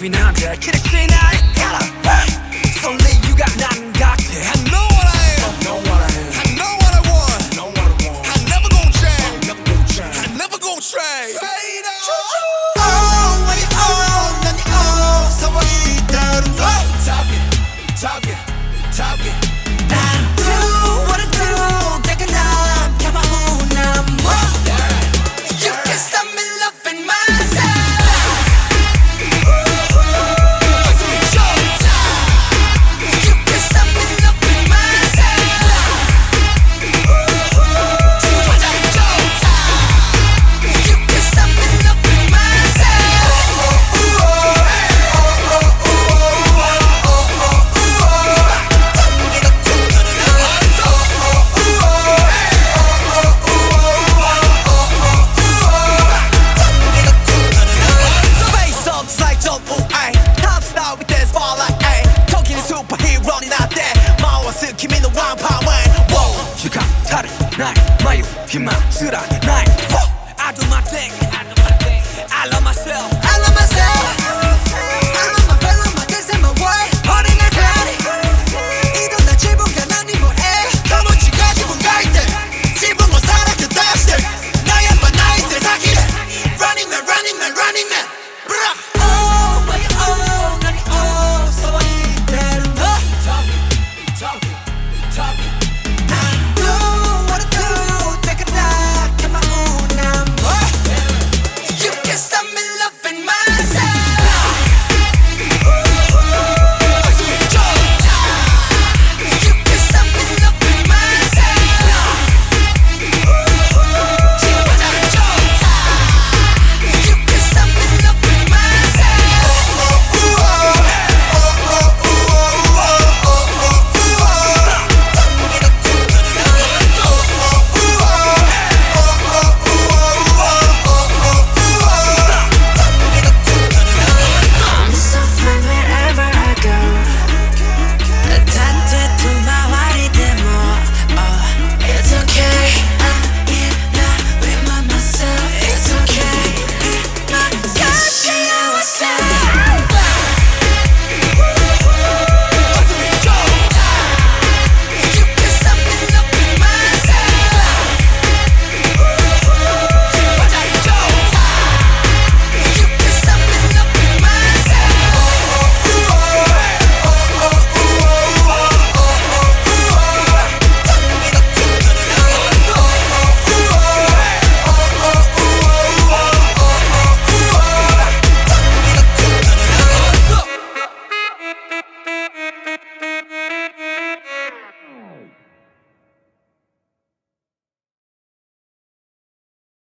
be now, Jack. Can I say now? 暇すらない